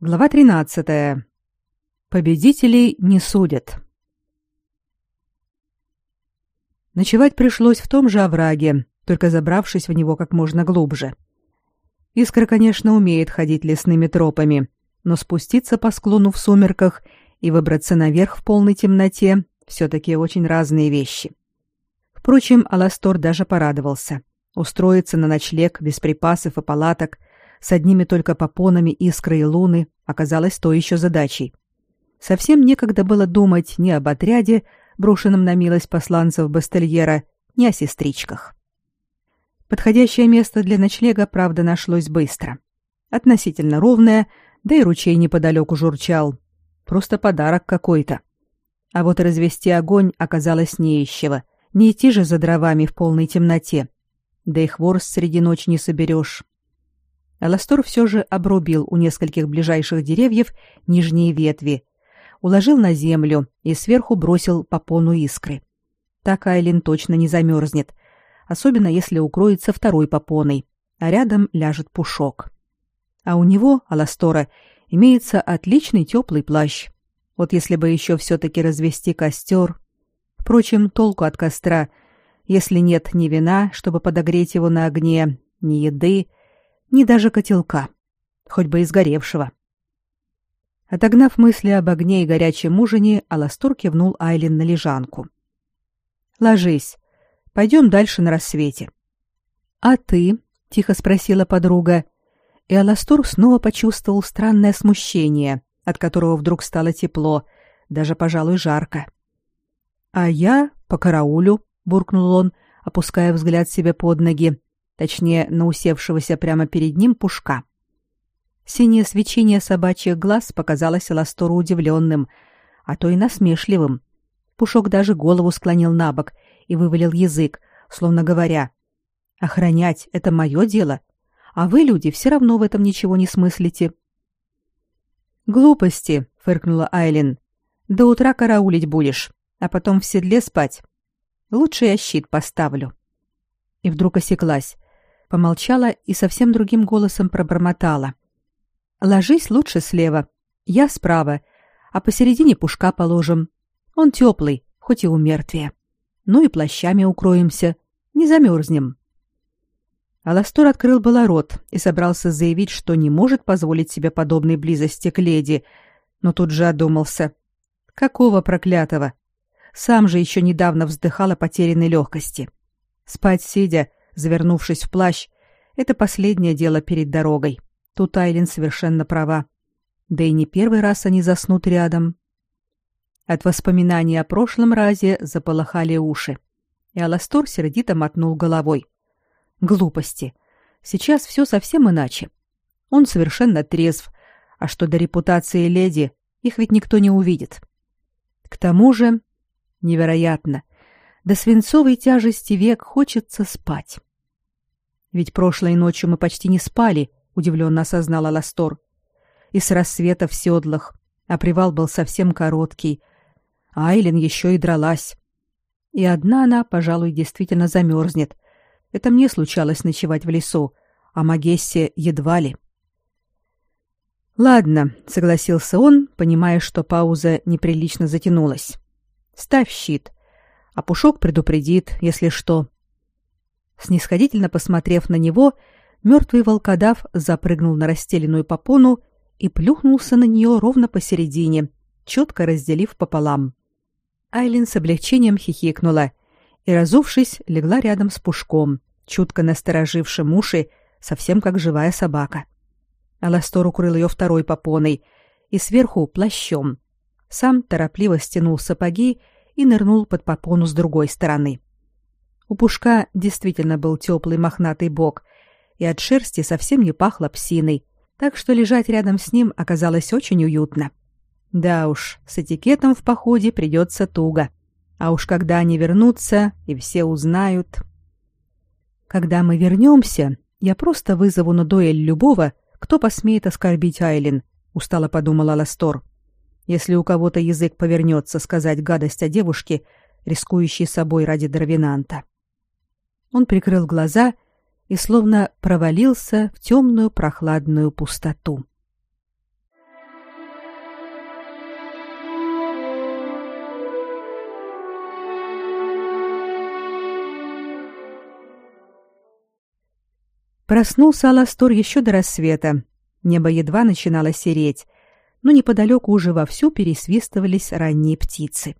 Глава 13. Победителей не судят. Ночевать пришлось в том же овраге, только забравшись в него как можно глубже. Искра, конечно, умеет ходить лесными тропами, но спуститься по склону в сумерках и выбраться наверх в полной темноте все-таки очень разные вещи. Впрочем, Аластор даже порадовался. Устроиться на ночлег без припасов и палаток – с одними только попонами искры и луны оказалось то еще задачей. Совсем некогда было думать ни об отряде, брошенном на милость посланцев Бастельера, ни о сестричках. Подходящее место для ночлега, правда, нашлось быстро. Относительно ровное, да и ручей неподалеку журчал. Просто подарок какой-то. А вот развести огонь оказалось не из чего. Не идти же за дровами в полной темноте. Да и хворост среди ночи не соберешь. Аластор все же обрубил у нескольких ближайших деревьев нижние ветви, уложил на землю и сверху бросил попону искры. Так Айлин точно не замерзнет, особенно если укроется второй попоной, а рядом ляжет пушок. А у него, Аластора, имеется отличный теплый плащ. Вот если бы еще все-таки развести костер. Впрочем, толку от костра, если нет ни вина, чтобы подогреть его на огне, ни еды, ни даже котелка, хоть бы изгоревшего. Отогнав мысли об огне и горячем ужине, Аластор кивнул Айлин на лежанку. «Ложись. Пойдем дальше на рассвете». «А ты?» — тихо спросила подруга. И Аластор снова почувствовал странное смущение, от которого вдруг стало тепло, даже, пожалуй, жарко. «А я по караулю», — буркнул он, опуская взгляд себе под ноги, точнее, на усевшегося прямо перед ним пушка. Синее свечение собачьих глаз показалось Ластору удивленным, а то и насмешливым. Пушок даже голову склонил на бок и вывалил язык, словно говоря, «Охранять — это мое дело, а вы, люди, все равно в этом ничего не смыслите». «Глупости», — фыркнула Айлин. «До утра караулить будешь, а потом в седле спать. Лучше я щит поставлю». И вдруг осеклась, помолчала и совсем другим голосом пробормотала. «Ложись лучше слева, я справа, а посередине пушка положим. Он теплый, хоть и у мертвия. Ну и плащами укроемся, не замерзнем». Аластор открыл было рот и собрался заявить, что не может позволить себе подобной близости к леди, но тут же одумался. Какого проклятого? Сам же еще недавно вздыхал о потерянной легкости. Спать сидя, завернувшись в плащ, это последнее дело перед дорогой. Тут Айлин совершенно права. Да и не первый раз они заснут рядом. От воспоминаний о прошлом разе заполыхали уши. И Аластор сердито мотнул головой. Глупости. Сейчас все совсем иначе. Он совершенно трезв, а что до репутации леди, их ведь никто не увидит. К тому же, невероятно, до свинцовой тяжести век хочется спать. Ведь прошлой ночью мы почти не спали, удивленно осознала Ластор. И с рассвета в седлах, а привал был совсем короткий. Айлин еще и дралась. И одна она, пожалуй, действительно замерзнет. Это мне случалось ночевать в лесу, а Магессе едва ли. Ладно, согласился он, понимая, что пауза неприлично затянулась. Ставь щит, а Пушок предупредит, если что. Снисходительно посмотрев на него, мертвый волкодав запрыгнул на расстеленную попону и плюхнулся на нее ровно посередине, четко разделив пополам. Айлин с облегчением хихикнула и, разувшись, легла рядом с Пушком, чутко насторожившим уши, совсем как живая собака. Аластор укрыл ее второй попоной и сверху плащом. Сам торопливо стянул сапоги и нырнул под попону с другой стороны. У Пушка действительно был теплый мохнатый бок, и от шерсти совсем не пахло псиной, так что лежать рядом с ним оказалось очень уютно. Да уж, с этикетом в походе придется туго. А уж когда они вернутся и все узнают... Когда мы вернемся, я просто вызову на дуэль любого, кто посмеет оскорбить Айлин, устало подумала Ластор. Если у кого-то язык повернется сказать гадость о девушке, рискующей собой ради Дарвинанта он прикрыл глаза и словно провалился в темную прохладную пустоту. Проснулся Аластор еще до рассвета. Небо едва начинало сереть, но неподалеку уже вовсю пересвистывались ранние птицы.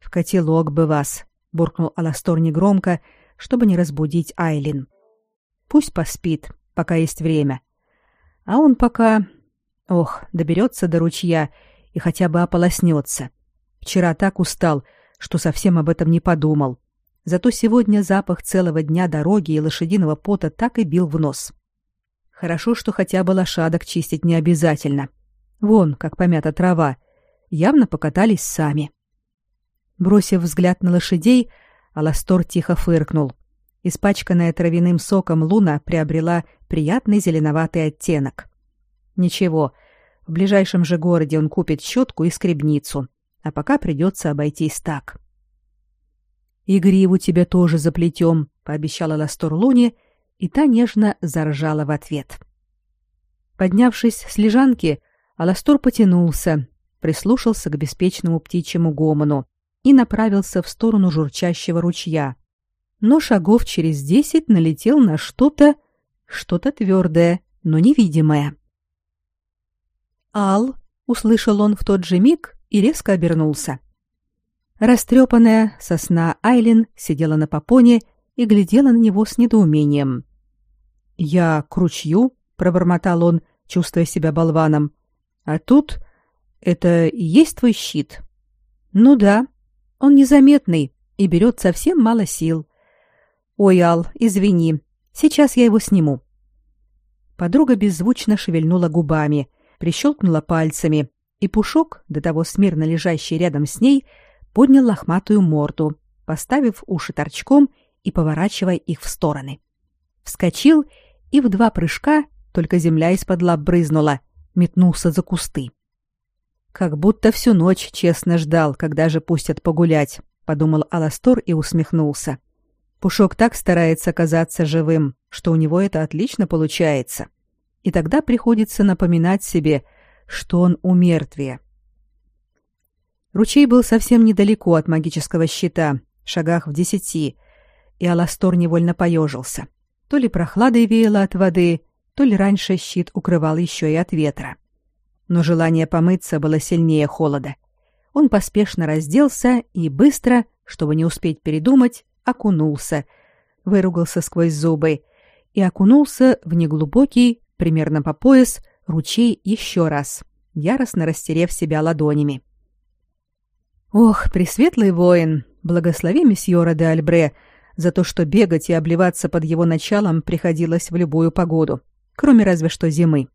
«В котелок бы вас!» — буркнул Аластор негромко — чтобы не разбудить Айлин. «Пусть поспит, пока есть время. А он пока... Ох, доберется до ручья и хотя бы ополоснется. Вчера так устал, что совсем об этом не подумал. Зато сегодня запах целого дня дороги и лошадиного пота так и бил в нос. Хорошо, что хотя бы лошадок чистить не обязательно. Вон, как помята трава. Явно покатались сами. Бросив взгляд на лошадей, Аластор тихо фыркнул. Испачканная травяным соком луна приобрела приятный зеленоватый оттенок. Ничего, в ближайшем же городе он купит щетку и скребницу, а пока придется обойтись так. «И гриву тебе тоже заплетем», — пообещала Ластор Луне, и та нежно заржала в ответ. Поднявшись с лежанки, Аластор потянулся, прислушался к беспечному птичьему гомону и направился в сторону журчащего ручья. Но шагов через десять налетел на что-то, что-то твердое, но невидимое. «Ал!» — услышал он в тот же миг и резко обернулся. Растрепанная сосна Айлин сидела на попоне и глядела на него с недоумением. «Я к ручью?» — пробормотал он, чувствуя себя болваном. «А тут это и есть твой щит?» «Ну да, он незаметный и берет совсем мало сил». «Ой, Ал, извини, сейчас я его сниму». Подруга беззвучно шевельнула губами — прищелкнула пальцами, и Пушок, до того смирно лежащий рядом с ней, поднял лохматую морду, поставив уши торчком и поворачивая их в стороны. Вскочил и в два прыжка, только земля из-под лап брызнула, метнулся за кусты. Как будто всю ночь честно ждал, когда же пустят погулять, подумал Аластор и усмехнулся. Пушок так старается казаться живым, что у него это отлично получается. — и тогда приходится напоминать себе, что он у мертвия. Ручей был совсем недалеко от магического щита, шагах в десяти, и Аластор невольно поежился. То ли прохладой веяло от воды, то ли раньше щит укрывал еще и от ветра. Но желание помыться было сильнее холода. Он поспешно разделся и быстро, чтобы не успеть передумать, окунулся, выругался сквозь зубы и окунулся в неглубокий, примерно по пояс, ручей еще раз, яростно растерев себя ладонями. Ох, пресветлый воин, благослови месьеора де Альбре за то, что бегать и обливаться под его началом приходилось в любую погоду, кроме разве что зимы.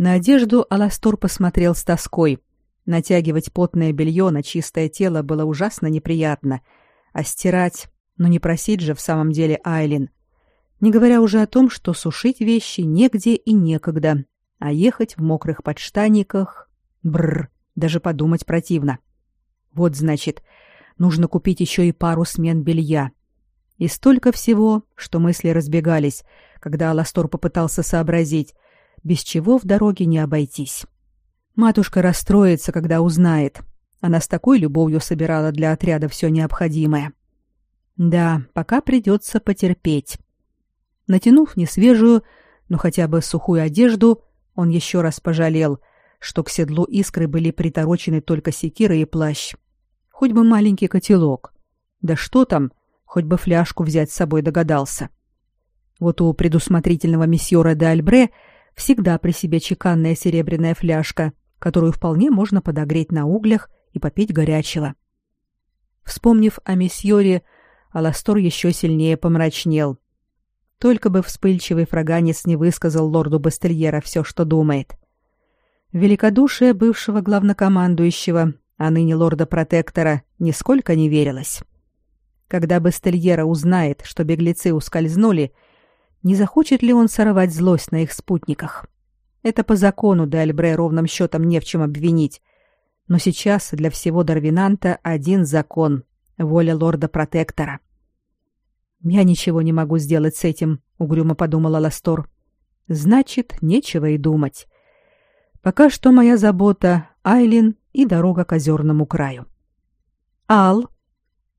На одежду Аластор посмотрел с тоской. Натягивать потное белье на чистое тело было ужасно неприятно, а стирать, ну не просить же в самом деле Айлин не говоря уже о том, что сушить вещи негде и некогда, а ехать в мокрых подштаниках... Бррр, даже подумать противно. Вот, значит, нужно купить еще и пару смен белья. И столько всего, что мысли разбегались, когда Аластор попытался сообразить, без чего в дороге не обойтись. Матушка расстроится, когда узнает. Она с такой любовью собирала для отряда все необходимое. Да, пока придется потерпеть. Натянув несвежую, но хотя бы сухую одежду, он еще раз пожалел, что к седлу искры были приторочены только секира и плащ. Хоть бы маленький котелок. Да что там, хоть бы фляжку взять с собой догадался. Вот у предусмотрительного месьеора де Альбре всегда при себе чеканная серебряная фляжка, которую вполне можно подогреть на углях и попить горячего. Вспомнив о месьере, Аластор еще сильнее помрачнел. Только бы вспыльчивый фраганец не высказал лорду Бастельера все, что думает. Великодушие бывшего главнокомандующего, а ныне лорда-протектора, нисколько не верилось. Когда Бастельера узнает, что беглецы ускользнули, не захочет ли он сорвать злость на их спутниках? Это по закону де Альбре ровным счетом не в чем обвинить. Но сейчас для всего Дарвинанта один закон — воля лорда-протектора. Я ничего не могу сделать с этим, угрюмо подумала Ластор. Значит, нечего и думать. Пока что моя забота Айлин и дорога к озерному краю. Ал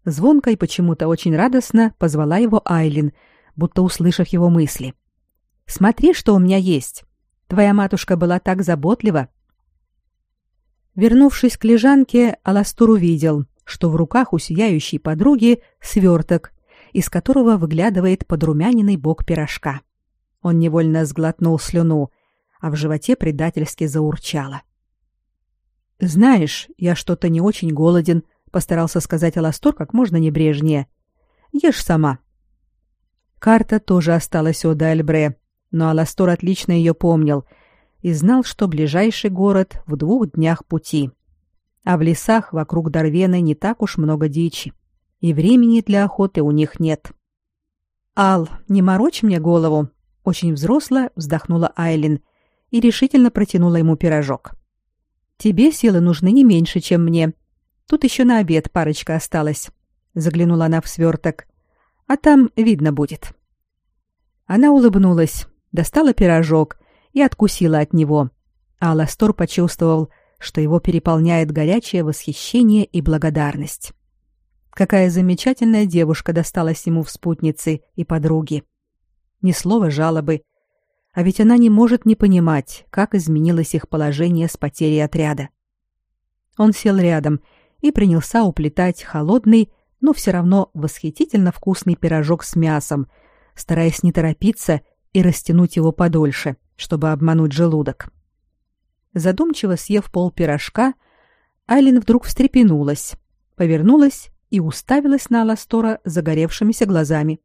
звонко и почему-то очень радостно позвала его Айлин, будто услышав его мысли. «Смотри, что у меня есть. Твоя матушка была так заботлива». Вернувшись к лежанке, Аластур увидел, что в руках у сияющей подруги сверток, из которого выглядывает подрумяненный бок пирожка. Он невольно сглотнул слюну, а в животе предательски заурчало. «Знаешь, я что-то не очень голоден», — постарался сказать Аластор как можно небрежнее. «Ешь сама». Карта тоже осталась у Дальбре, но Аластор отлично ее помнил и знал, что ближайший город в двух днях пути. А в лесах вокруг Дарвены не так уж много дичи, и времени для охоты у них нет. «Ал, не морочь мне голову», — очень взросло вздохнула Айлин и решительно протянула ему пирожок. Тебе силы нужны не меньше, чем мне. Тут еще на обед парочка осталась. Заглянула она в сверток. А там видно будет. Она улыбнулась, достала пирожок и откусила от него. А Ластор почувствовал, что его переполняет горячее восхищение и благодарность. Какая замечательная девушка досталась ему в спутнице и подруге. Ни слова жалобы, а ведь она не может не понимать, как изменилось их положение с потерей отряда. Он сел рядом и принялся уплетать холодный, но все равно восхитительно вкусный пирожок с мясом, стараясь не торопиться и растянуть его подольше, чтобы обмануть желудок. Задумчиво съев пол пирожка, Айлин вдруг встрепенулась, повернулась и уставилась на Аластора загоревшимися глазами.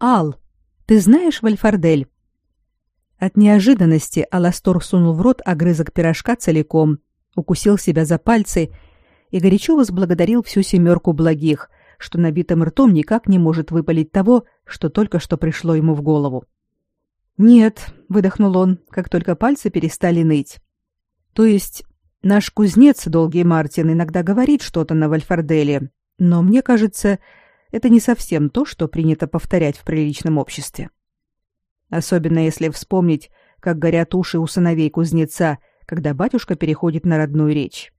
«Ал, ты знаешь Вальфардель?» От неожиданности Аластор сунул в рот огрызок пирожка целиком, укусил себя за пальцы и горячо возблагодарил всю семерку благих, что набитым ртом никак не может выпалить того, что только что пришло ему в голову. «Нет», — выдохнул он, как только пальцы перестали ныть. «То есть наш кузнец, долгий Мартин, иногда говорит что-то на Вальфарделе, но мне кажется, это не совсем то, что принято повторять в приличном обществе». Особенно если вспомнить, как горят уши у сыновей кузнеца, когда батюшка переходит на родную речь.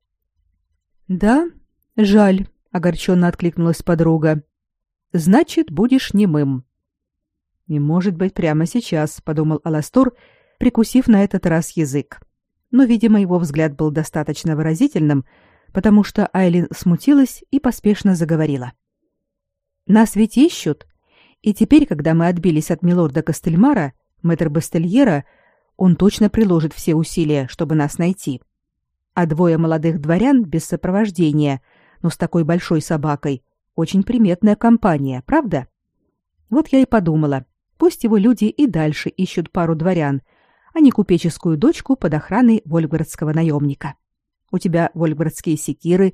«Да, жаль», — огорченно откликнулась подруга. «Значит, будешь немым». «Не может быть прямо сейчас», — подумал Аластор, прикусив на этот раз язык. Но, видимо, его взгляд был достаточно выразительным, потому что Айлин смутилась и поспешно заговорила. «Нас ведь ищут, и теперь, когда мы отбились от милорда Костельмара, мэтр Бастельера, он точно приложит все усилия, чтобы нас найти. А двое молодых дворян без сопровождения, но с такой большой собакой, очень приметная компания, правда? Вот я и подумала, пусть его люди и дальше ищут пару дворян, а не купеческую дочку под охраной вольфгардского наемника. У тебя вольфгардские секиры,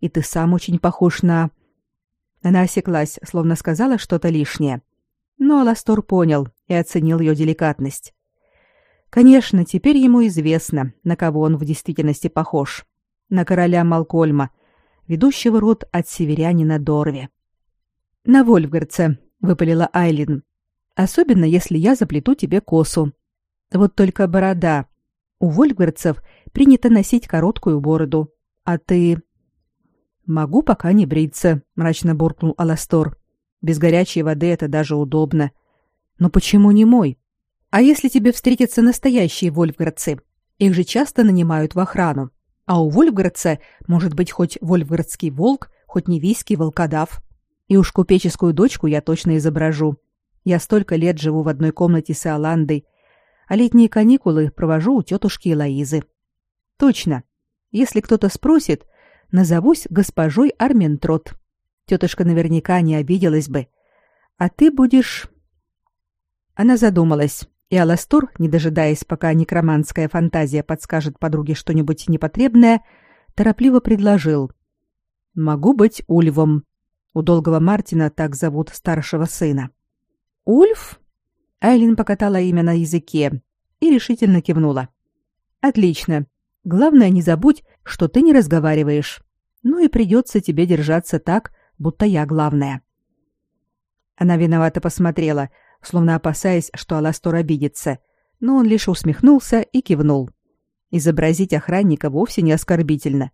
и ты сам очень похож на... Она осеклась, словно сказала что-то лишнее. Но Аластор понял и оценил ее деликатность. Конечно, теперь ему известно, на кого он в действительности похож. На короля Малкольма, ведущего род от северянина Дорви. «На Вольфгардце», — выпалила Айлин. «Особенно, если я заплету тебе косу. Вот только борода. У вольфгардцев принято носить короткую бороду. А ты...» Могу пока не бриться, мрачно буркнул Аластор. Без горячей воды это даже удобно. Но почему не мой? А если тебе встретятся настоящие вольфградцы? Их же часто нанимают в охрану. А у вольфградца может быть хоть вольфградский волк, хоть невийский волкодав. И уж купеческую дочку я точно изображу. Я столько лет живу в одной комнате с Иоландой, а летние каникулы провожу у тетушки Элоизы. Точно. Если кто-то спросит, назовусь госпожой Арментрот. Тетушка наверняка не обиделась бы. А ты будешь...» Она задумалась, и Аластор, не дожидаясь, пока некроманская фантазия подскажет подруге что-нибудь непотребное, торопливо предложил. «Могу быть Ульвом. У долгого Мартина так зовут старшего сына». «Ульф?» Айлин покатала имя на языке и решительно кивнула. «Отлично. Главное, не забудь, что ты не разговариваешь. Ну и придется тебе держаться так, будто я главная. Она виновато посмотрела, словно опасаясь, что Аластор обидится, но он лишь усмехнулся и кивнул. Изобразить охранника вовсе не оскорбительно.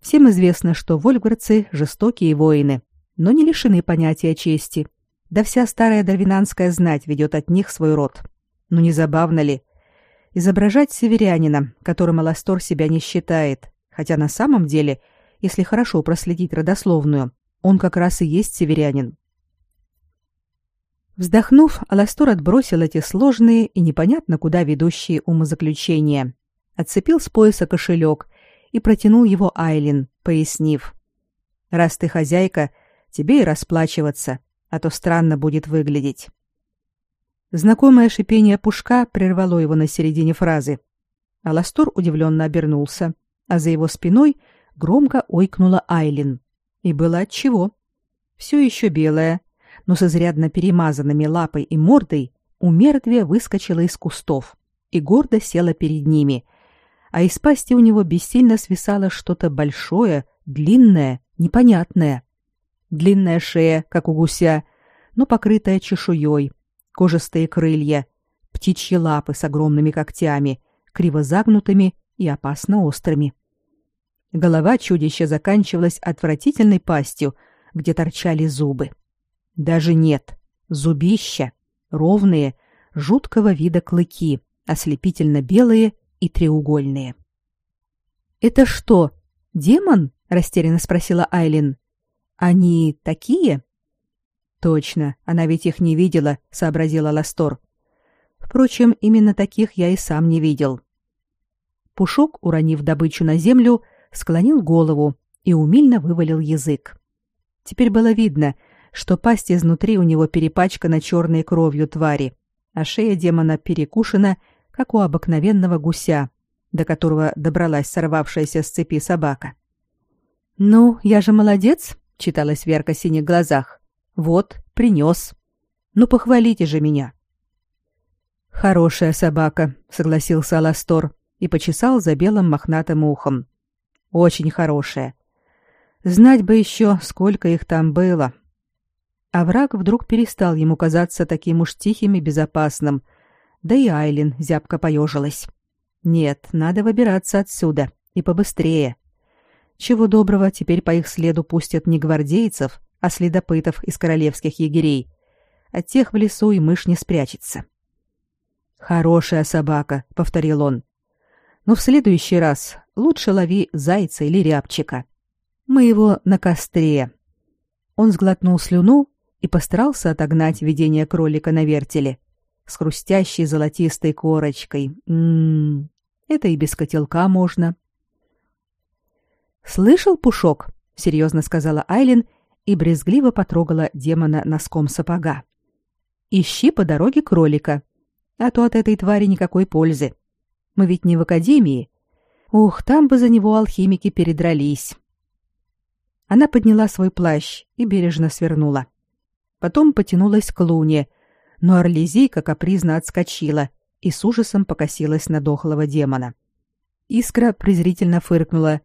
Всем известно, что вольфгардцы жестокие воины, но не лишены понятия чести. Да вся старая дарвинанская знать ведет от них свой род. Ну не забавно ли? Изображать северянина, которым Аластор себя не считает, хотя на самом деле, если хорошо проследить родословную, он как раз и есть северянин. Вздохнув, Аластор отбросил эти сложные и непонятно куда ведущие умозаключения, отцепил с пояса кошелек и протянул его Айлин, пояснив. «Раз ты хозяйка, тебе и расплачиваться а то странно будет выглядеть. Знакомое шипение пушка прервало его на середине фразы. Аластор удивленно обернулся, а за его спиной громко ойкнула Айлин. И было отчего. Все еще белая, но с изрядно перемазанными лапой и мордой, у мертвия выскочила из кустов и гордо села перед ними, а из пасти у него бессильно свисало что-то большое, длинное, непонятное. Длинная шея, как у гуся, но покрытая чешуей, кожистые крылья, птичьи лапы с огромными когтями, криво загнутыми и опасно острыми. Голова чудища заканчивалась отвратительной пастью, где торчали зубы. Даже нет, зубища, ровные, жуткого вида клыки, ослепительно белые и треугольные. «Это что, демон?» — растерянно спросила Айлин. Они такие? Точно, она ведь их не видела, сообразила Ластор. Впрочем, именно таких я и сам не видел. Пушок, уронив добычу на землю, склонил голову и умильно вывалил язык. Теперь было видно, что пасть изнутри у него перепачкана черной кровью твари, а шея демона перекушена, как у обыкновенного гуся, до которого добралась сорвавшаяся с цепи собака. «Ну, я же молодец», читалось в ярко-синих глазах. Вот, принес. Ну похвалите же меня. Хорошая собака, согласился Аластор и почесал за белым мохнатым ухом. Очень хорошая. Знать бы еще, сколько их там было. А враг вдруг перестал ему казаться таким уж тихим и безопасным. Да и Айлин зябко поежилась. Нет, надо выбираться отсюда и побыстрее. Чего доброго, теперь по их следу пустят не гвардейцев, а следопытов из королевских егерей. От тех в лесу и мышь не спрячется. «Хорошая собака», — повторил он. «Но в следующий раз лучше лови зайца или рябчика. Мы его на костре». Он сглотнул слюну и постарался отогнать видение кролика на вертеле с хрустящей золотистой корочкой. М-м, это и без котелка можно. «Слышал, Пушок?» — серьезно сказала Айлин и брезгливо потрогала демона носком сапога. «Ищи по дороге кролика, а то от этой твари никакой пользы. Мы ведь не в академии. Ух, там бы за него алхимики передрались». Она подняла свой плащ и бережно свернула. Потом потянулась к луне, но Орлезийка капризно отскочила и с ужасом покосилась на дохлого демона. Искра презрительно фыркнула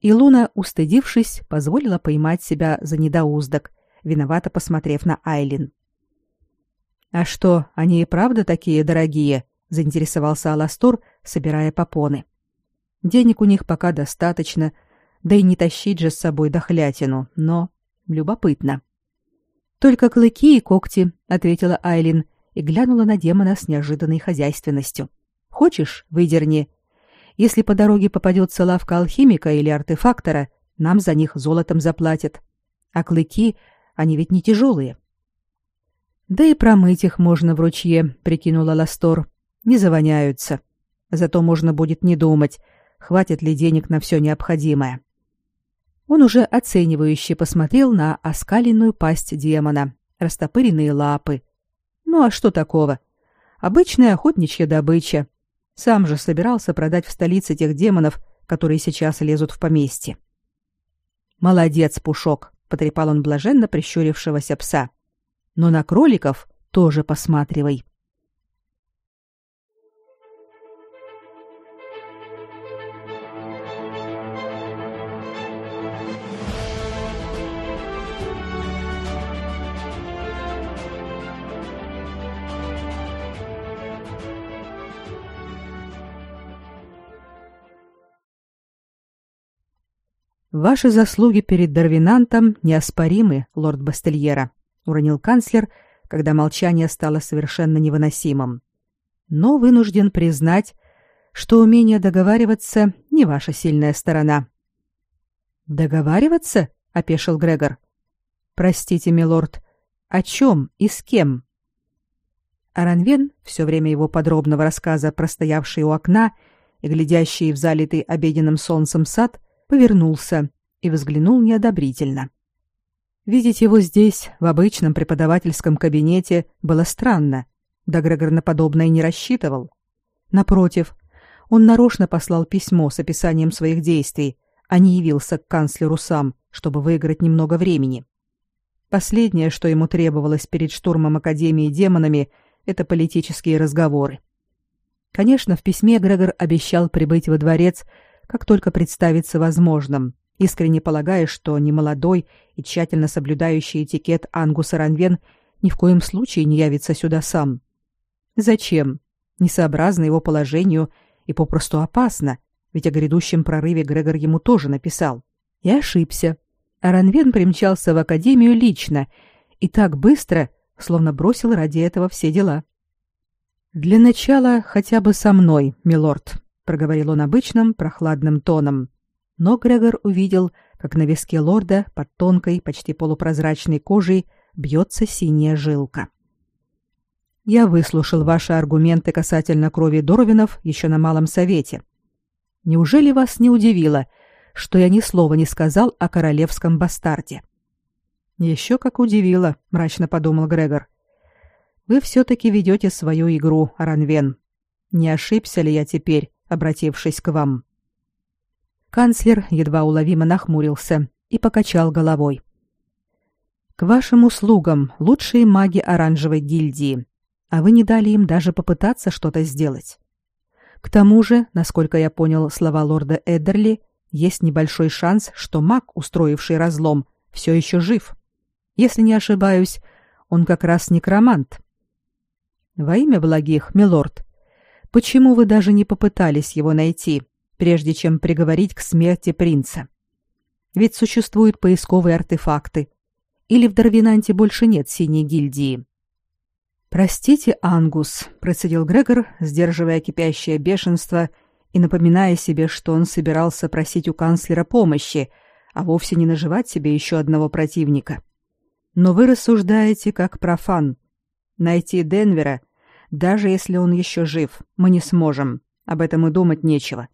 и Луна, устыдившись, позволила поймать себя за недоуздок, виновато посмотрев на Айлин. «А что, они и правда такие дорогие?» — заинтересовался Аластор, собирая попоны. «Денег у них пока достаточно, да и не тащить же с собой дохлятину, но любопытно». «Только клыки и когти», — ответила Айлин и глянула на демона с неожиданной хозяйственностью. «Хочешь, выдерни, если по дороге попадется лавка алхимика или артефактора, нам за них золотом заплатят. А клыки, они ведь не тяжелые. Да и промыть их можно в ручье, прикинула Ластор. Не завоняются. Зато можно будет не думать, хватит ли денег на все необходимое. Он уже оценивающе посмотрел на оскаленную пасть демона, растопыренные лапы. Ну а что такого? Обычная охотничья добыча, сам же собирался продать в столице тех демонов, которые сейчас лезут в поместье. «Молодец, Пушок!» — потрепал он блаженно прищурившегося пса. «Но на кроликов тоже посматривай». Ваши заслуги перед Дарвинантом неоспоримы, лорд Бастельера, уронил канцлер, когда молчание стало совершенно невыносимым. Но вынужден признать, что умение договариваться не ваша сильная сторона. Договариваться? опешил Грегор. Простите, милорд, о чем и с кем? Аранвен, все время его подробного рассказа простоявший у окна и глядящий в залитый обеденным солнцем сад, повернулся и взглянул неодобрительно. Видеть его здесь, в обычном преподавательском кабинете, было странно, да Грегор на подобное не рассчитывал. Напротив, он нарочно послал письмо с описанием своих действий, а не явился к канцлеру сам, чтобы выиграть немного времени. Последнее, что ему требовалось перед штурмом Академии демонами, это политические разговоры. Конечно, в письме Грегор обещал прибыть во дворец, как только представится возможным, искренне полагая, что немолодой и тщательно соблюдающий этикет Ангус Ранвен ни в коем случае не явится сюда сам. Зачем? Несообразно его положению и попросту опасно, ведь о грядущем прорыве Грегор ему тоже написал. И ошибся. Аранвен примчался в академию лично и так быстро, словно бросил ради этого все дела. Для начала хотя бы со мной, милорд, проговорил он обычным прохладным тоном. Но Грегор увидел, как на виске лорда под тонкой, почти полупрозрачной кожей бьется синяя жилка. Я выслушал ваши аргументы касательно крови Доровинов еще на малом совете. Неужели вас не удивило, что я ни слова не сказал о королевском бастарде? Еще как удивило, мрачно подумал Грегор. Вы все-таки ведете свою игру, Аранвен. Не ошибся ли я теперь, обратившись к вам?» Канцлер едва уловимо нахмурился и покачал головой. «К вашим услугам лучшие маги оранжевой гильдии, а вы не дали им даже попытаться что-то сделать. К тому же, насколько я понял слова лорда Эддерли, есть небольшой шанс, что маг, устроивший разлом, все еще жив. Если не ошибаюсь, он как раз некромант. Во имя благих, милорд, почему вы даже не попытались его найти, прежде чем приговорить к смерти принца? Ведь существуют поисковые артефакты. Или в Дарвинанте больше нет синей гильдии? Простите, Ангус, процедил Грегор, сдерживая кипящее бешенство и напоминая себе, что он собирался просить у канцлера помощи, а вовсе не наживать себе еще одного противника. Но вы рассуждаете как профан. Найти Денвера даже если он еще жив, мы не сможем. Об этом и думать нечего.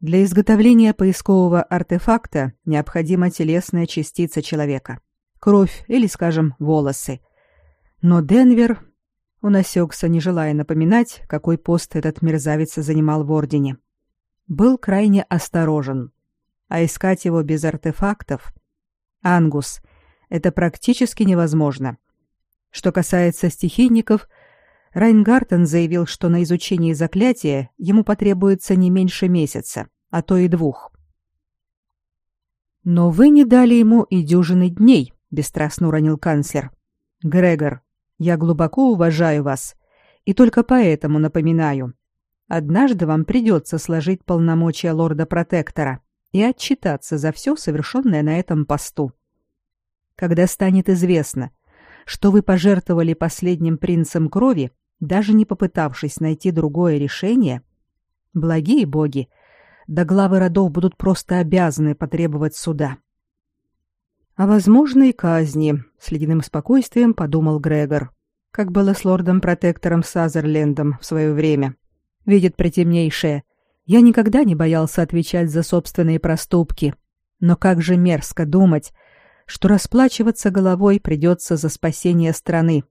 Для изготовления поискового артефакта необходима телесная частица человека. Кровь или, скажем, волосы. Но Денвер... Он осекся, не желая напоминать, какой пост этот мерзавец занимал в Ордене. Был крайне осторожен. А искать его без артефактов... Ангус, это практически невозможно. Что касается стихийников, Райнгартен заявил, что на изучение заклятия ему потребуется не меньше месяца, а то и двух. Но вы не дали ему и дюжины дней, бесстрастно уронил канцлер. Грегор, я глубоко уважаю вас, и только поэтому напоминаю. Однажды вам придется сложить полномочия лорда-протектора и отчитаться за все совершенное на этом посту. Когда станет известно, что вы пожертвовали последним принцем крови, даже не попытавшись найти другое решение, благие боги, да главы родов будут просто обязаны потребовать суда. А возможно и казни, с ледяным спокойствием подумал Грегор, как было с лордом-протектором Сазерлендом в свое время. Видит притемнейшее, я никогда не боялся отвечать за собственные проступки, но как же мерзко думать, что расплачиваться головой придется за спасение страны.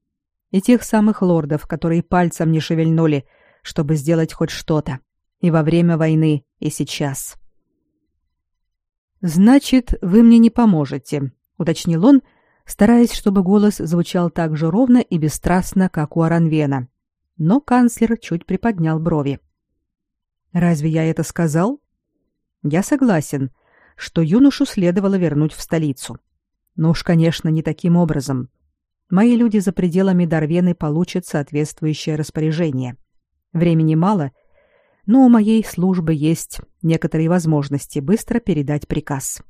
И тех самых лордов, которые пальцем не шевельнули, чтобы сделать хоть что-то. И во время войны, и сейчас. «Значит, вы мне не поможете», — уточнил он, стараясь, чтобы голос звучал так же ровно и бесстрастно, как у Аранвена. Но канцлер чуть приподнял брови. «Разве я это сказал?» «Я согласен, что юношу следовало вернуть в столицу. Но уж, конечно, не таким образом. Мои люди за пределами Дарвены получат соответствующее распоряжение. Времени мало, но у моей службы есть некоторые возможности быстро передать приказ.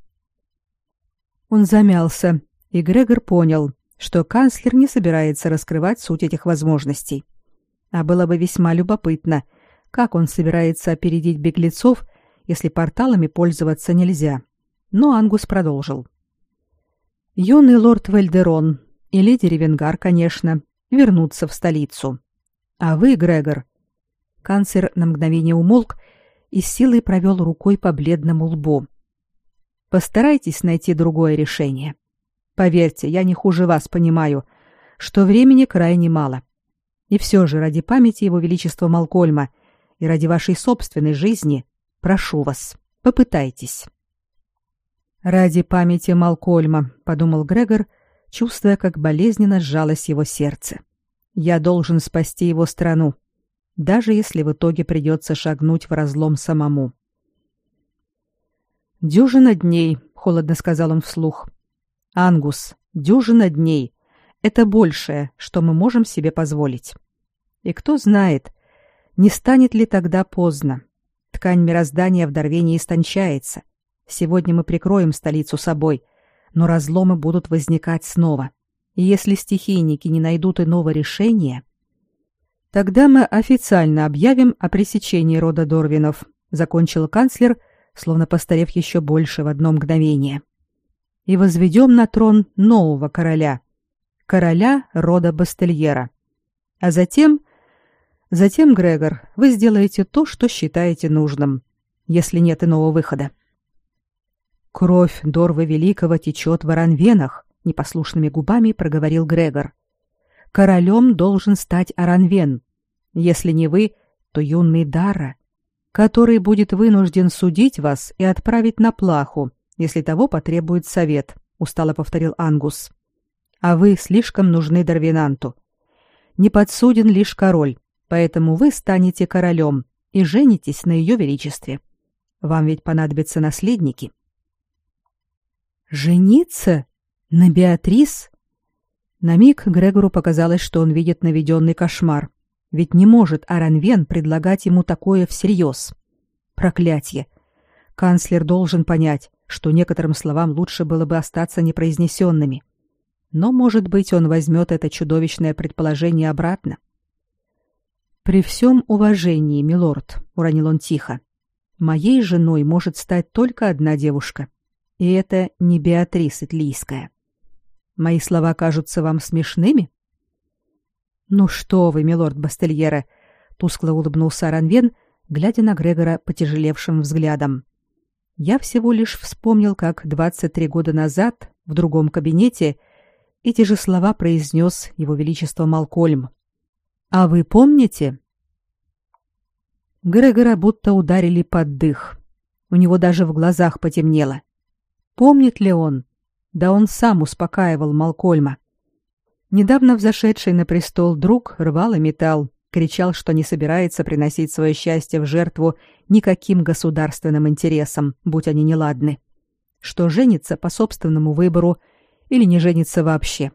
Он замялся, и Грегор понял, что канцлер не собирается раскрывать суть этих возможностей. А было бы весьма любопытно, как он собирается опередить беглецов, если порталами пользоваться нельзя. Но Ангус продолжил. Юный лорд Вельдерон и леди Ревенгар, конечно, вернутся в столицу. А вы, Грегор, канцлер на мгновение умолк и силой провел рукой по бледному лбу. Постарайтесь найти другое решение. Поверьте, я не хуже вас понимаю, что времени крайне мало. И все же ради памяти его величества Малкольма и ради вашей собственной жизни прошу вас, попытайтесь. Ради памяти Малкольма, подумал Грегор, чувствуя, как болезненно сжалось его сердце. Я должен спасти его страну, даже если в итоге придется шагнуть в разлом самому. Дюжина дней, холодно сказал он вслух. Ангус, дюжина дней это большее, что мы можем себе позволить. И кто знает, не станет ли тогда поздно. Ткань мироздания в Дарвении истончается. Сегодня мы прикроем столицу собой, но разломы будут возникать снова. И если стихийники не найдут иного решения, тогда мы официально объявим о пресечении рода Дорвинов, закончил канцлер, словно постарев еще больше в одно мгновение. И возведем на трон нового короля, короля рода Бастельера. А затем... Затем, Грегор, вы сделаете то, что считаете нужным, если нет иного выхода. Кровь Дорвы Великого течет в Аранвенах, непослушными губами проговорил Грегор. Королем должен стать Аранвен. Если не вы, то юный Дара, который будет вынужден судить вас и отправить на плаху, если того потребует совет, устало повторил Ангус а вы слишком нужны Дарвинанту. Не подсуден лишь король, поэтому вы станете королем и женитесь на ее величестве. Вам ведь понадобятся наследники. Жениться на Беатрис? На миг Грегору показалось, что он видит наведенный кошмар. Ведь не может Аранвен предлагать ему такое всерьез. Проклятье! Канцлер должен понять, что некоторым словам лучше было бы остаться непроизнесенными. Но, может быть, он возьмет это чудовищное предположение обратно. При всем уважении, милорд, уронил он тихо. Моей женой может стать только одна девушка, и это не Беатрис Итлийская. Мои слова кажутся вам смешными? Ну что вы, милорд Бастельера, тускло улыбнулся Ранвен, глядя на Грегора потяжелевшим взглядом. Я всего лишь вспомнил, как 23 года назад в другом кабинете эти же слова произнес его величество Малкольм. А вы помните? Грегора будто ударили под дых. У него даже в глазах потемнело. Помнит ли он? Да он сам успокаивал Малкольма. Недавно взошедший на престол друг рвал и металл, кричал, что не собирается приносить свое счастье в жертву никаким государственным интересам, будь они неладны, что женится по собственному выбору или не женится вообще.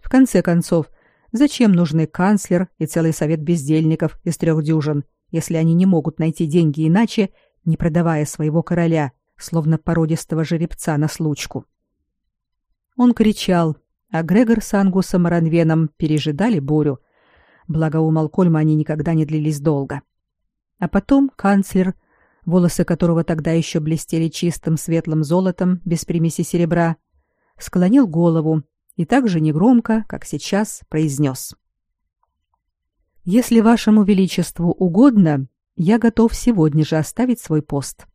В конце концов, зачем нужны канцлер и целый совет бездельников из трех дюжин, если они не могут найти деньги иначе, не продавая своего короля, словно породистого жеребца на случку? Он кричал, а Грегор с Ангусом Ранвеном пережидали бурю. Благо у Малкольма они никогда не длились долго. А потом канцлер, волосы которого тогда еще блестели чистым светлым золотом без примеси серебра, склонил голову и так же негромко, как сейчас, произнес. «Если вашему величеству угодно, я готов сегодня же оставить свой пост.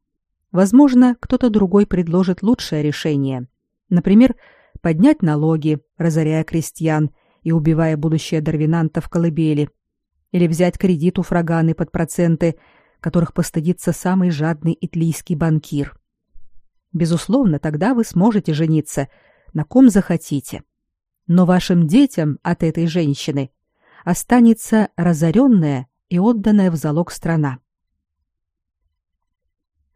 Возможно, кто-то другой предложит лучшее решение. Например, поднять налоги, разоряя крестьян и убивая будущее Дарвинанта в колыбели, или взять кредит у фраганы под проценты, которых постыдится самый жадный итлийский банкир. Безусловно, тогда вы сможете жениться – на ком захотите. Но вашим детям от этой женщины останется разоренная и отданная в залог страна.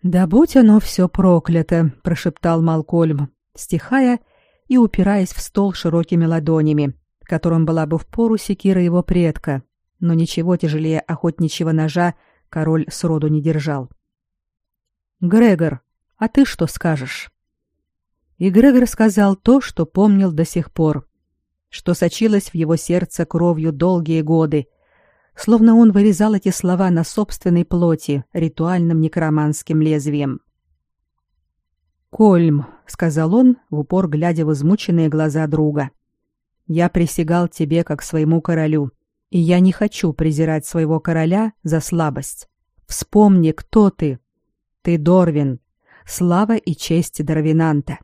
«Да будь оно все проклято!» — прошептал Малкольм, стихая и упираясь в стол широкими ладонями, которым была бы впору секира его предка, но ничего тяжелее охотничьего ножа король сроду не держал. «Грегор, а ты что скажешь?» И Грегор сказал то, что помнил до сих пор. что сочилось в его сердце кровью долгие годы, словно он вырезал эти слова на собственной плоти ритуальным некроманским лезвием. «Кольм», — сказал он, в упор глядя в измученные глаза друга, — «я присягал тебе как своему королю, и я не хочу презирать своего короля за слабость. Вспомни, кто ты. Ты Дорвин, слава и честь Дарвинанта.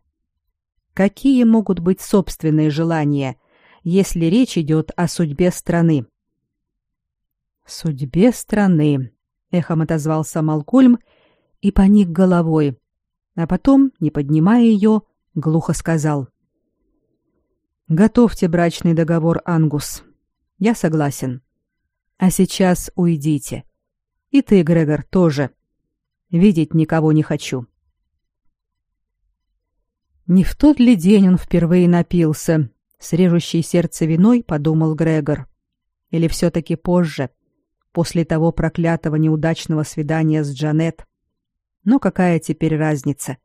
Какие могут быть собственные желания, если речь идет о судьбе страны?» «Судьбе страны», — эхом отозвался Малкольм и поник головой, а потом, не поднимая ее, глухо сказал. «Готовьте брачный договор, Ангус. Я согласен. А сейчас уйдите. И ты, Грегор, тоже. Видеть никого не хочу». Не в тот ли день он впервые напился, с сердце виной, подумал Грегор. Или все-таки позже, после того проклятого неудачного свидания с Джанет. Но какая теперь разница?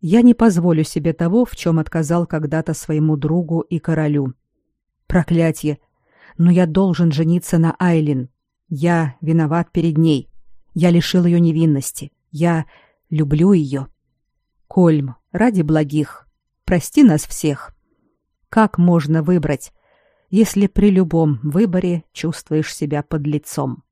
Я не позволю себе того, в чем отказал когда-то своему другу и королю. Проклятье! Но я должен жениться на Айлин. Я виноват перед ней. Я лишил ее невинности. Я люблю ее. Кольм, ради благих, прости нас всех. Как можно выбрать, если при любом выборе чувствуешь себя под лицом?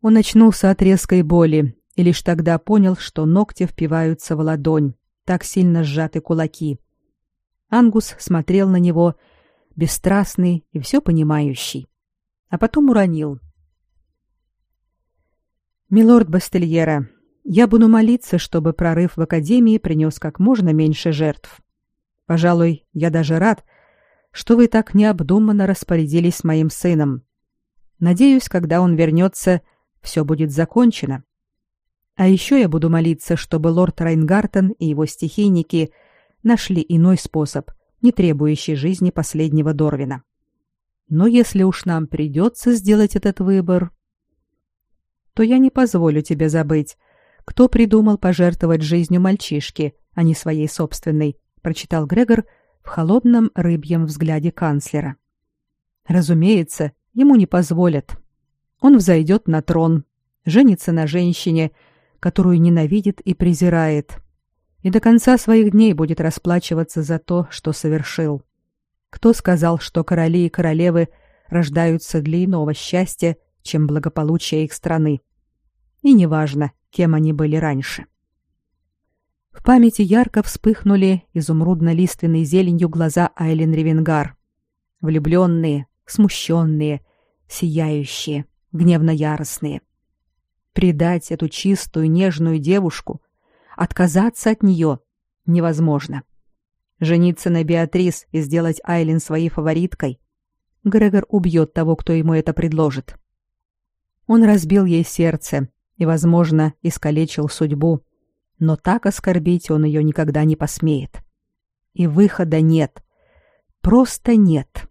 Он очнулся от резкой боли и лишь тогда понял, что ногти впиваются в ладонь, так сильно сжаты кулаки. Ангус смотрел на него, бесстрастный и все понимающий, а потом уронил. «Милорд Бастельера, я буду молиться, чтобы прорыв в Академии принес как можно меньше жертв. Пожалуй, я даже рад, что вы так необдуманно распорядились с моим сыном. Надеюсь, когда он вернется, все будет закончено. А еще я буду молиться, чтобы лорд Райнгартен и его стихийники нашли иной способ, не требующий жизни последнего Дорвина. Но если уж нам придется сделать этот выбор, то я не позволю тебе забыть, кто придумал пожертвовать жизнью мальчишки, а не своей собственной, прочитал Грегор в холодном рыбьем взгляде канцлера. Разумеется, ему не позволят. Он взойдет на трон, женится на женщине, которую ненавидит и презирает, и до конца своих дней будет расплачиваться за то, что совершил. Кто сказал, что короли и королевы рождаются для иного счастья, чем благополучие их страны? И неважно, кем они были раньше. В памяти ярко вспыхнули изумрудно-лиственной зеленью глаза Айлин Ревенгар. Влюбленные, смущенные, сияющие, гневно-яростные предать эту чистую, нежную девушку, отказаться от нее невозможно. Жениться на Беатрис и сделать Айлин своей фавориткой. Грегор убьет того, кто ему это предложит. Он разбил ей сердце и, возможно, искалечил судьбу, но так оскорбить он ее никогда не посмеет. И выхода нет. Просто нет.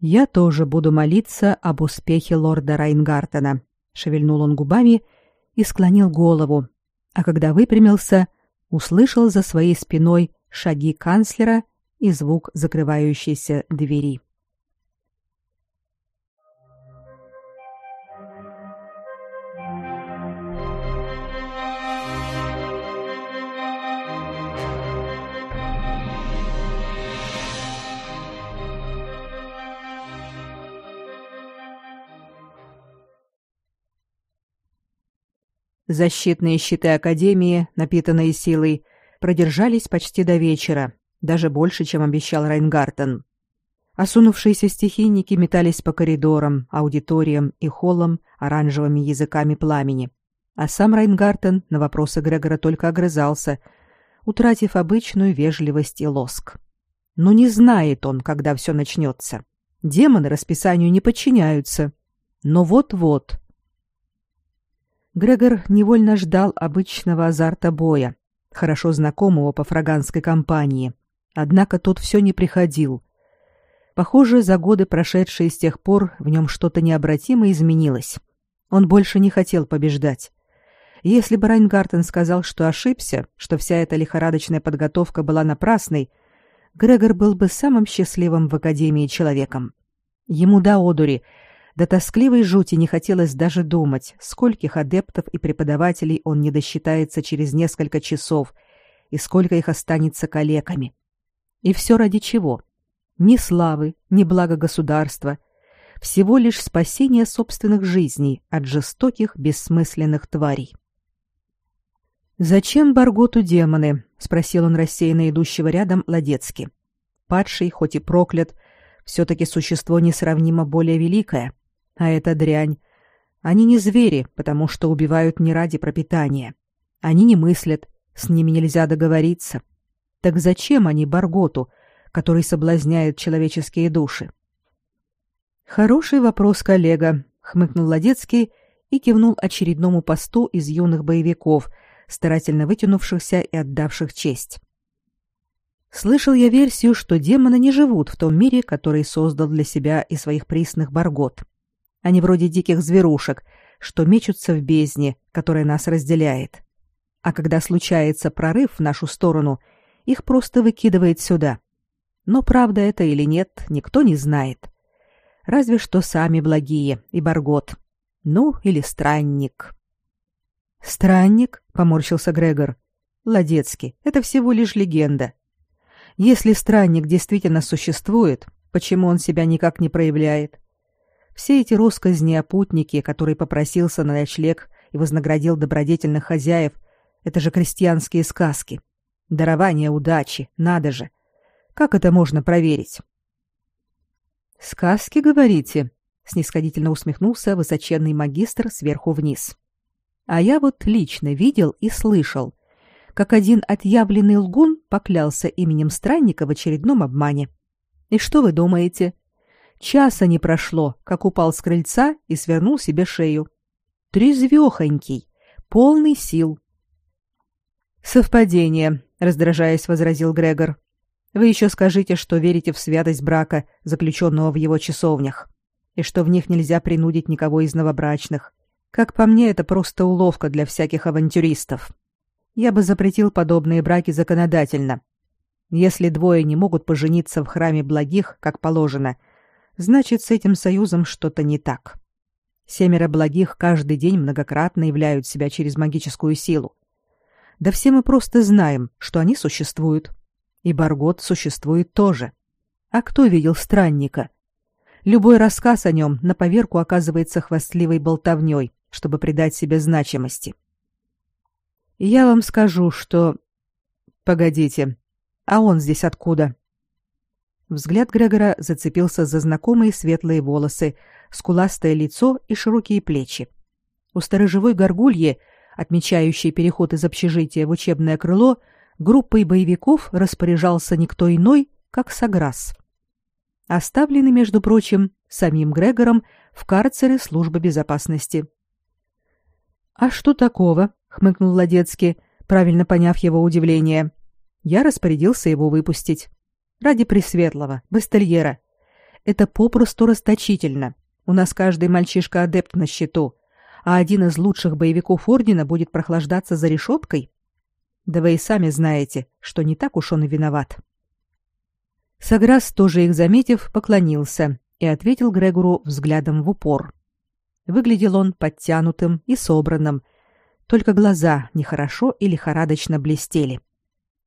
Я тоже буду молиться об успехе лорда Райнгартена, шевельнул он губами и склонил голову, а когда выпрямился, услышал за своей спиной шаги канцлера и звук закрывающейся двери. Защитные щиты Академии, напитанные силой, продержались почти до вечера, даже больше, чем обещал Райнгартен. Осунувшиеся стихийники метались по коридорам, аудиториям и холлам оранжевыми языками пламени. А сам Райнгартен на вопросы Грегора только огрызался, утратив обычную вежливость и лоск. Но не знает он, когда все начнется. Демоны расписанию не подчиняются. Но вот-вот, Грегор невольно ждал обычного азарта боя, хорошо знакомого по фраганской кампании. Однако тот все не приходил. Похоже, за годы, прошедшие с тех пор, в нем что-то необратимо изменилось. Он больше не хотел побеждать. Если бы Райнгартен сказал, что ошибся, что вся эта лихорадочная подготовка была напрасной, Грегор был бы самым счастливым в Академии человеком. Ему до одури, до тоскливой жути не хотелось даже думать, скольких адептов и преподавателей он не досчитается через несколько часов и сколько их останется калеками. И все ради чего? Ни славы, ни блага государства, всего лишь спасение собственных жизней от жестоких, бессмысленных тварей. «Зачем Барготу демоны?» — спросил он рассеянно идущего рядом Ладецки. «Падший, хоть и проклят, все-таки существо несравнимо более великое. А это дрянь. Они не звери, потому что убивают не ради пропитания. Они не мыслят, с ними нельзя договориться. Так зачем они Барготу, который соблазняет человеческие души?» «Хороший вопрос, коллега», — хмыкнул Ладецкий и кивнул очередному посту из юных боевиков — старательно вытянувшихся и отдавших честь. Слышал я версию, что демоны не живут в том мире, который создал для себя и своих присных Баргот. Они вроде диких зверушек, что мечутся в бездне, которая нас разделяет. А когда случается прорыв в нашу сторону, их просто выкидывает сюда. Но правда это или нет, никто не знает. Разве что сами благие и Баргот. Ну, или странник. Странник, поморщился Грегор. Ладецкий, это всего лишь легенда. Если странник действительно существует, почему он себя никак не проявляет? Все эти росказни о путнике, который попросился на ночлег и вознаградил добродетельных хозяев, это же крестьянские сказки. Дарование удачи, надо же. Как это можно проверить? Сказки, говорите? снисходительно усмехнулся высоченный магистр сверху вниз. А я вот лично видел и слышал, как один отъявленный лгун поклялся именем странника в очередном обмане. И что вы думаете? Часа не прошло, как упал с крыльца и свернул себе шею. Трезвёхонький, полный сил. «Совпадение», — раздражаясь, возразил Грегор. «Вы еще скажите, что верите в святость брака, заключенного в его часовнях, и что в них нельзя принудить никого из новобрачных. Как по мне, это просто уловка для всяких авантюристов. Я бы запретил подобные браки законодательно. Если двое не могут пожениться в храме благих, как положено, значит, с этим союзом что-то не так. Семеро благих каждый день многократно являют себя через магическую силу. Да все мы просто знаем, что они существуют. И Баргот существует тоже. А кто видел странника? Любой рассказ о нем на поверку оказывается хвастливой болтовней, чтобы придать себе значимости. я вам скажу, что... Погодите, а он здесь откуда? Взгляд Грегора зацепился за знакомые светлые волосы, скуластое лицо и широкие плечи. У сторожевой горгульи, отмечающей переход из общежития в учебное крыло, группой боевиков распоряжался никто иной, как Саграс. Оставленный, между прочим, самим Грегором в карцере службы безопасности. А что такого? хмыкнул Ладецкий, правильно поняв его удивление. Я распорядился его выпустить. Ради Пресветлого, Бастельера. Это попросту расточительно. У нас каждый мальчишка адепт на счету, а один из лучших боевиков ордена будет прохлаждаться за решеткой. Да вы и сами знаете, что не так уж он и виноват. Саграс, тоже их заметив, поклонился и ответил Грегору взглядом в упор. Выглядел он подтянутым и собранным, только глаза нехорошо и лихорадочно блестели.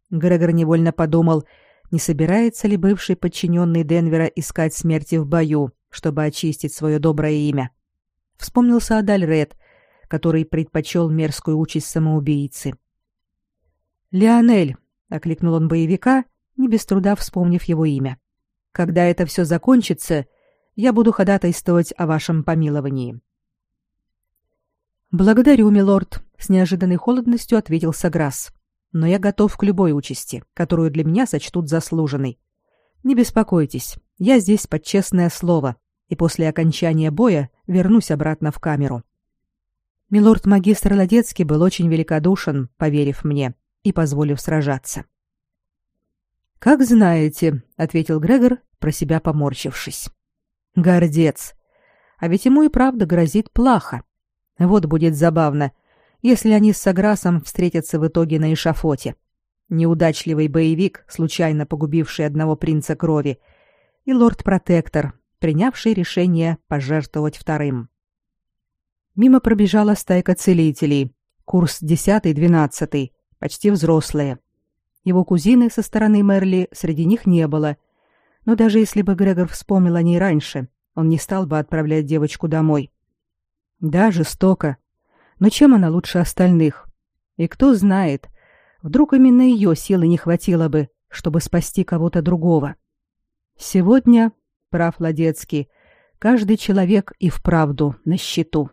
Грегор невольно подумал, не собирается ли бывший подчиненный Денвера искать смерти в бою, чтобы очистить свое доброе имя. Вспомнился Адальред, который предпочел мерзкую участь самоубийцы. «Леонель», — окликнул он боевика, не без труда вспомнив его имя. «Когда это все закончится, я буду ходатайствовать о вашем помиловании». Благодарю, милорд, с неожиданной холодностью ответил Саграс. Но я готов к любой участи, которую для меня сочтут заслуженной. Не беспокойтесь, я здесь под честное слово, и после окончания боя вернусь обратно в камеру. Милорд-магистр Ладецкий был очень великодушен, поверив мне и позволив сражаться. Как знаете, ответил Грегор, про себя поморщившись. Гордец. А ведь ему и правда грозит плохо. Вот будет забавно, если они с Саграсом встретятся в итоге на эшафоте. неудачливый боевик, случайно погубивший одного принца крови, и лорд-протектор, принявший решение пожертвовать вторым. Мимо пробежала стайка целителей, курс 10-12, почти взрослые. Его кузины со стороны Мерли среди них не было, но даже если бы Грегор вспомнил о ней раньше, он не стал бы отправлять девочку домой. Да, жестоко. Но чем она лучше остальных? И кто знает, вдруг именно ее силы не хватило бы, чтобы спасти кого-то другого. Сегодня, прав Ладецкий, каждый человек и вправду на счету.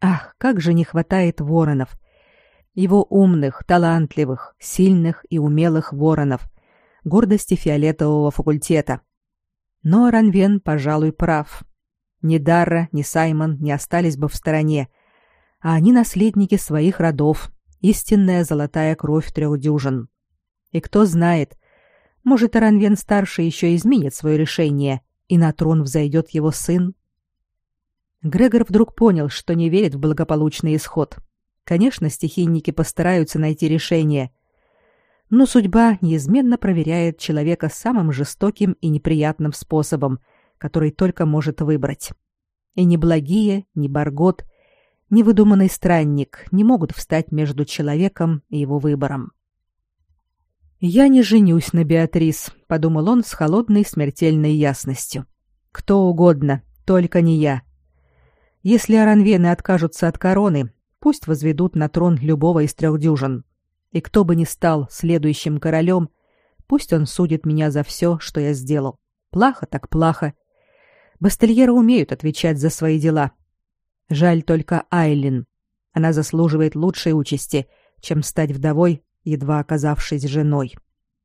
Ах, как же не хватает воронов! Его умных, талантливых, сильных и умелых воронов, гордости фиолетового факультета. Но Ранвен, пожалуй, прав. Ни Дарра, ни Саймон не остались бы в стороне, а они наследники своих родов, истинная золотая кровь трех дюжин. И кто знает, может, Аранвен-старший еще изменит свое решение, и на трон взойдет его сын. Грегор вдруг понял, что не верит в благополучный исход. Конечно, стихийники постараются найти решение, но судьба неизменно проверяет человека самым жестоким и неприятным способом, который только может выбрать. И ни благие, ни Баргот, ни выдуманный странник не могут встать между человеком и его выбором. «Я не женюсь на Беатрис», — подумал он с холодной смертельной ясностью. «Кто угодно, только не я. Если аранвены откажутся от короны, пусть возведут на трон любого из трех дюжин. И кто бы ни стал следующим королем, пусть он судит меня за все, что я сделал. Плохо так плохо. Бастельеры умеют отвечать за свои дела. Жаль только Айлин. Она заслуживает лучшей участи, чем стать вдовой, едва оказавшись женой.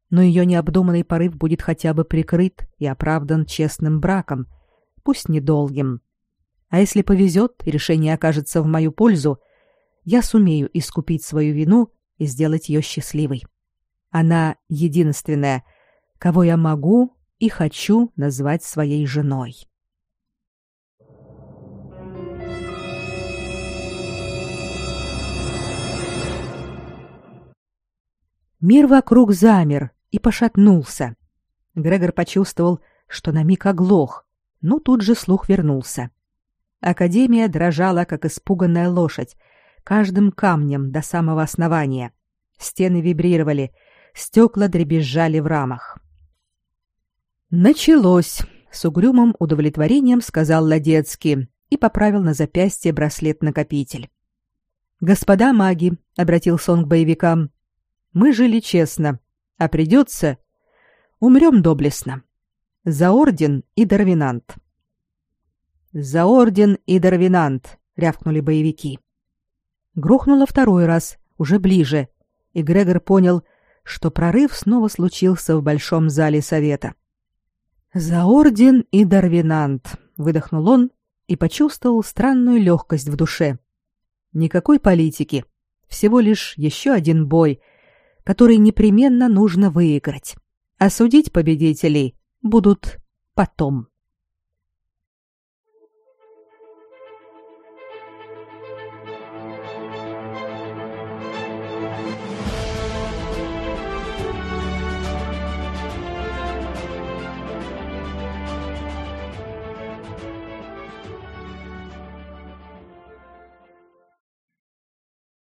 Но ее необдуманный порыв будет хотя бы прикрыт и оправдан честным браком, пусть недолгим. А если повезет и решение окажется в мою пользу, я сумею искупить свою вину и сделать ее счастливой. Она единственная, кого я могу и хочу назвать своей женой. Мир вокруг замер и пошатнулся. Грегор почувствовал, что на миг оглох, но тут же слух вернулся. Академия дрожала, как испуганная лошадь, каждым камнем до самого основания. Стены вибрировали, стекла дребезжали в рамах. «Началось!» — с угрюмым удовлетворением сказал Ладецкий и поправил на запястье браслет-накопитель. «Господа маги!» — обратился он к боевикам. «Мы жили честно, а придется... Умрем доблестно. За орден и Дарвинант!» «За орден и Дарвинант!» — рявкнули боевики. Грохнуло второй раз, уже ближе, и Грегор понял, что прорыв снова случился в большом зале совета. «За орден и Дарвинант!» — выдохнул он и почувствовал странную легкость в душе. Никакой политики, всего лишь еще один бой, который непременно нужно выиграть. А судить победителей будут потом.